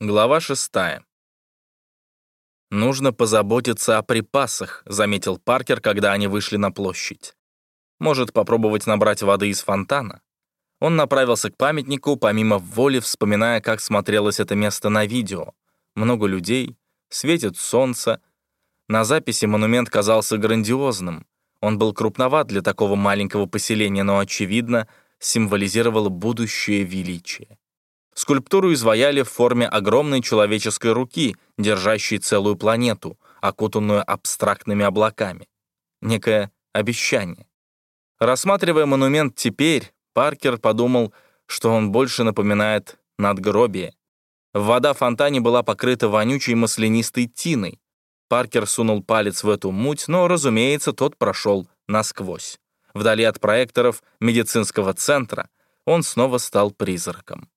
Глава шестая. «Нужно позаботиться о припасах», — заметил Паркер, когда они вышли на площадь. «Может, попробовать набрать воды из фонтана?» Он направился к памятнику, помимо воли вспоминая, как смотрелось это место на видео. Много людей, светит солнце. На записи монумент казался грандиозным. Он был крупноват для такого маленького поселения, но, очевидно, символизировал будущее величие. Скульптуру изваяли в форме огромной человеческой руки, держащей целую планету, окутанную абстрактными облаками. Некое обещание. Рассматривая монумент теперь, Паркер подумал, что он больше напоминает надгробие. Вода в фонтане была покрыта вонючей маслянистой тиной. Паркер сунул палец в эту муть, но, разумеется, тот прошел насквозь. Вдали от проекторов медицинского центра он снова стал призраком.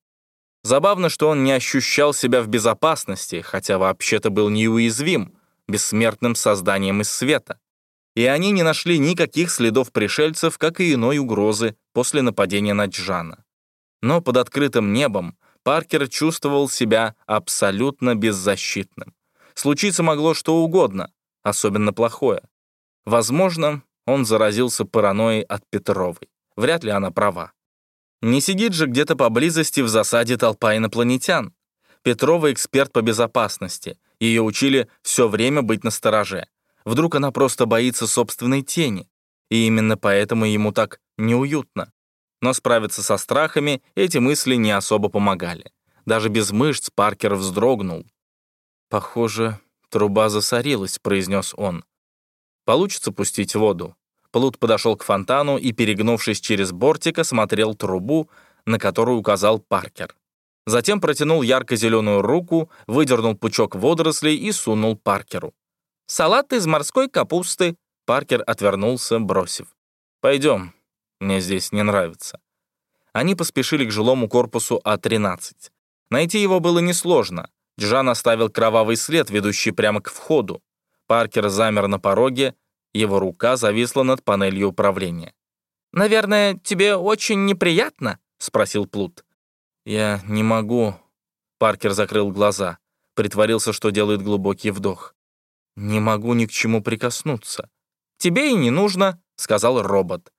Забавно, что он не ощущал себя в безопасности, хотя вообще-то был неуязвим, бессмертным созданием из света. И они не нашли никаких следов пришельцев, как и иной угрозы после нападения на Джана. Но под открытым небом Паркер чувствовал себя абсолютно беззащитным. Случиться могло что угодно, особенно плохое. Возможно, он заразился паранойей от Петровой. Вряд ли она права. Не сидит же где-то поблизости в засаде толпа инопланетян. Петрова эксперт по безопасности. Ее учили все время быть настороже. Вдруг она просто боится собственной тени. И именно поэтому ему так неуютно. Но справиться со страхами эти мысли не особо помогали. Даже без мышц Паркер вздрогнул. «Похоже, труба засорилась», — произнес он. «Получится пустить воду?» Плут подошел к фонтану и, перегнувшись через бортик, осмотрел трубу, на которую указал Паркер. Затем протянул ярко-зеленую руку, выдернул пучок водорослей и сунул Паркеру. «Салат из морской капусты», — Паркер отвернулся, бросив. «Пойдем, мне здесь не нравится». Они поспешили к жилому корпусу А-13. Найти его было несложно. Джан оставил кровавый след, ведущий прямо к входу. Паркер замер на пороге, его рука зависла над панелью управления. «Наверное, тебе очень неприятно?» — спросил Плут. «Я не могу...» Паркер закрыл глаза, притворился, что делает глубокий вдох. «Не могу ни к чему прикоснуться». «Тебе и не нужно», — сказал робот.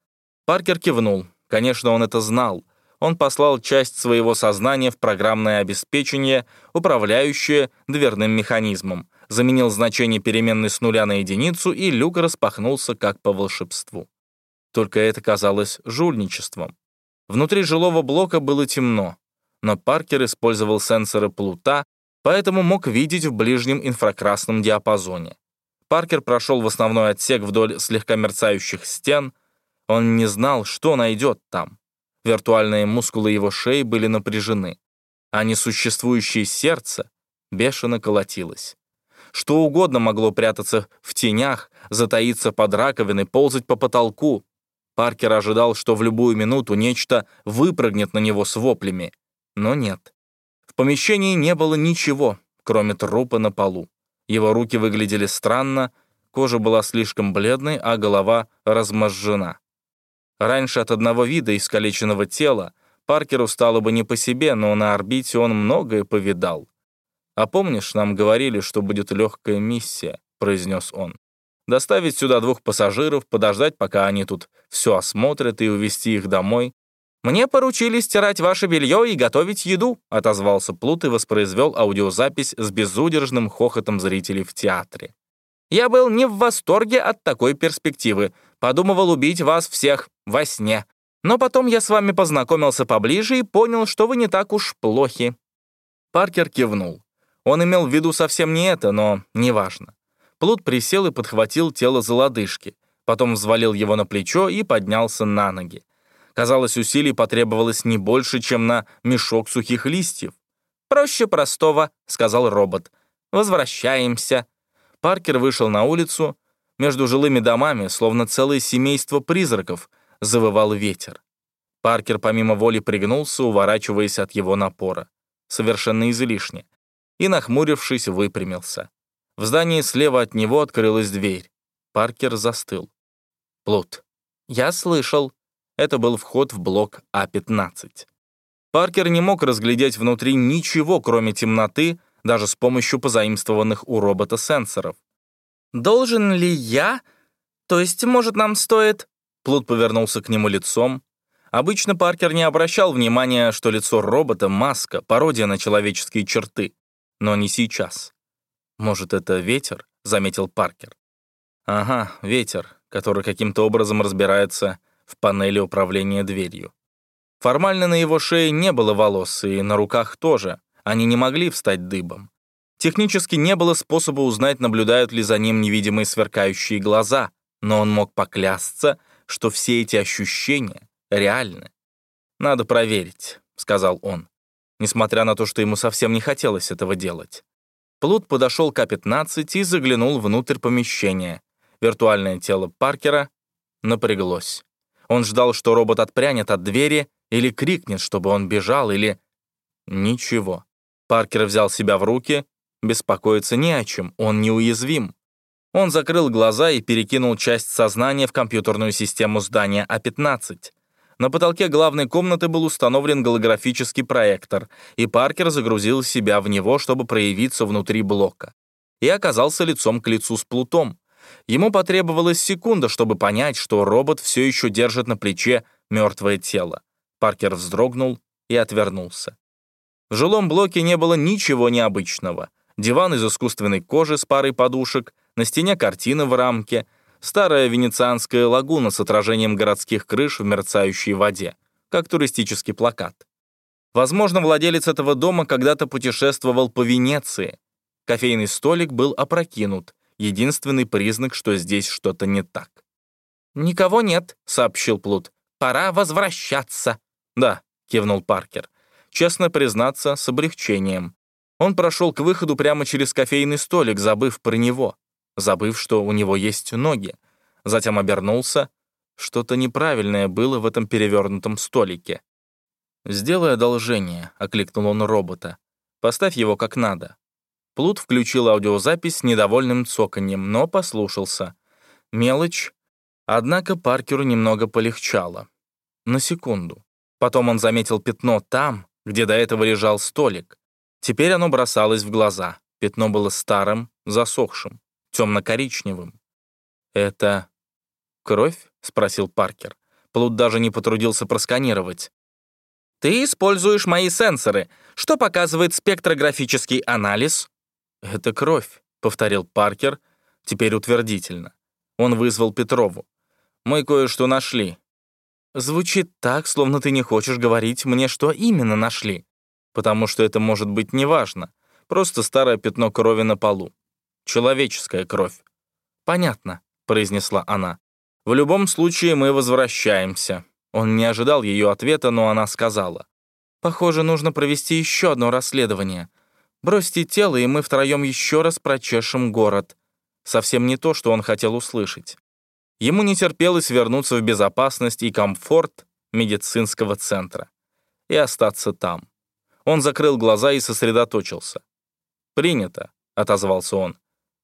Паркер кивнул. Конечно, он это знал. Он послал часть своего сознания в программное обеспечение, управляющее дверным механизмом заменил значение переменной с нуля на единицу, и люк распахнулся как по волшебству. Только это казалось жульничеством. Внутри жилого блока было темно, но Паркер использовал сенсоры плута, поэтому мог видеть в ближнем инфракрасном диапазоне. Паркер прошел в основной отсек вдоль слегка мерцающих стен. Он не знал, что найдет там. Виртуальные мускулы его шеи были напряжены, а несуществующее сердце бешено колотилось. Что угодно могло прятаться в тенях, затаиться под раковиной, ползать по потолку. Паркер ожидал, что в любую минуту нечто выпрыгнет на него с воплями. Но нет. В помещении не было ничего, кроме трупа на полу. Его руки выглядели странно, кожа была слишком бледной, а голова размозжена. Раньше от одного вида искалеченного тела Паркеру стало бы не по себе, но на орбите он многое повидал. «А помнишь, нам говорили, что будет легкая миссия», — произнес он. «Доставить сюда двух пассажиров, подождать, пока они тут все осмотрят и увезти их домой». «Мне поручили стирать ваше белье и готовить еду», — отозвался Плут и воспроизвел аудиозапись с безудержным хохотом зрителей в театре. «Я был не в восторге от такой перспективы. Подумывал убить вас всех во сне. Но потом я с вами познакомился поближе и понял, что вы не так уж плохи». Паркер кивнул. Он имел в виду совсем не это, но неважно. Плут присел и подхватил тело за лодыжки, потом взвалил его на плечо и поднялся на ноги. Казалось, усилий потребовалось не больше, чем на мешок сухих листьев. «Проще простого», — сказал робот. «Возвращаемся». Паркер вышел на улицу. Между жилыми домами, словно целое семейство призраков, завывал ветер. Паркер помимо воли пригнулся, уворачиваясь от его напора. Совершенно излишне и, нахмурившись, выпрямился. В здании слева от него открылась дверь. Паркер застыл. Плут. Я слышал. Это был вход в блок А-15. Паркер не мог разглядеть внутри ничего, кроме темноты, даже с помощью позаимствованных у робота сенсоров. «Должен ли я? То есть, может, нам стоит...» Плут повернулся к нему лицом. Обычно Паркер не обращал внимания, что лицо робота — маска, пародия на человеческие черты. Но не сейчас. «Может, это ветер?» — заметил Паркер. «Ага, ветер, который каким-то образом разбирается в панели управления дверью. Формально на его шее не было волос, и на руках тоже. Они не могли встать дыбом. Технически не было способа узнать, наблюдают ли за ним невидимые сверкающие глаза, но он мог поклясться, что все эти ощущения реальны. «Надо проверить», — сказал он, несмотря на то, что ему совсем не хотелось этого делать. Плут подошел к А-15 и заглянул внутрь помещения. Виртуальное тело Паркера напряглось. Он ждал, что робот отпрянет от двери или крикнет, чтобы он бежал, или... Ничего. Паркер взял себя в руки. Беспокоиться не о чем, он неуязвим. Он закрыл глаза и перекинул часть сознания в компьютерную систему здания А-15. На потолке главной комнаты был установлен голографический проектор, и Паркер загрузил себя в него, чтобы проявиться внутри блока. И оказался лицом к лицу с Плутом. Ему потребовалась секунда, чтобы понять, что робот все еще держит на плече мертвое тело. Паркер вздрогнул и отвернулся. В жилом блоке не было ничего необычного. Диван из искусственной кожи с парой подушек, на стене картина в рамке — Старая венецианская лагуна с отражением городских крыш в мерцающей воде, как туристический плакат. Возможно, владелец этого дома когда-то путешествовал по Венеции. Кофейный столик был опрокинут, единственный признак, что здесь что-то не так. «Никого нет», — сообщил Плут. «Пора возвращаться». «Да», — кивнул Паркер. Честно признаться, с облегчением. Он прошел к выходу прямо через кофейный столик, забыв про него забыв, что у него есть ноги. Затем обернулся. Что-то неправильное было в этом перевернутом столике. «Сделай одолжение», — окликнул он робота. «Поставь его как надо». Плут включил аудиозапись с недовольным цоканьем, но послушался. Мелочь. Однако Паркеру немного полегчало. На секунду. Потом он заметил пятно там, где до этого лежал столик. Теперь оно бросалось в глаза. Пятно было старым, засохшим темно-коричневым. «Это кровь?» — спросил Паркер. Плут даже не потрудился просканировать. «Ты используешь мои сенсоры. Что показывает спектрографический анализ?» «Это кровь», — повторил Паркер, теперь утвердительно. Он вызвал Петрову. «Мы кое-что нашли». «Звучит так, словно ты не хочешь говорить мне, что именно нашли. Потому что это может быть неважно. Просто старое пятно крови на полу. Человеческая кровь. Понятно, произнесла она. В любом случае мы возвращаемся. Он не ожидал ее ответа, но она сказала. Похоже, нужно провести еще одно расследование. Бросьте тело, и мы втроем еще раз прочешем город. Совсем не то, что он хотел услышать. Ему не терпелось вернуться в безопасность и комфорт медицинского центра и остаться там. Он закрыл глаза и сосредоточился. «Принято», — отозвался он.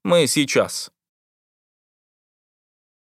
Мы сейчас».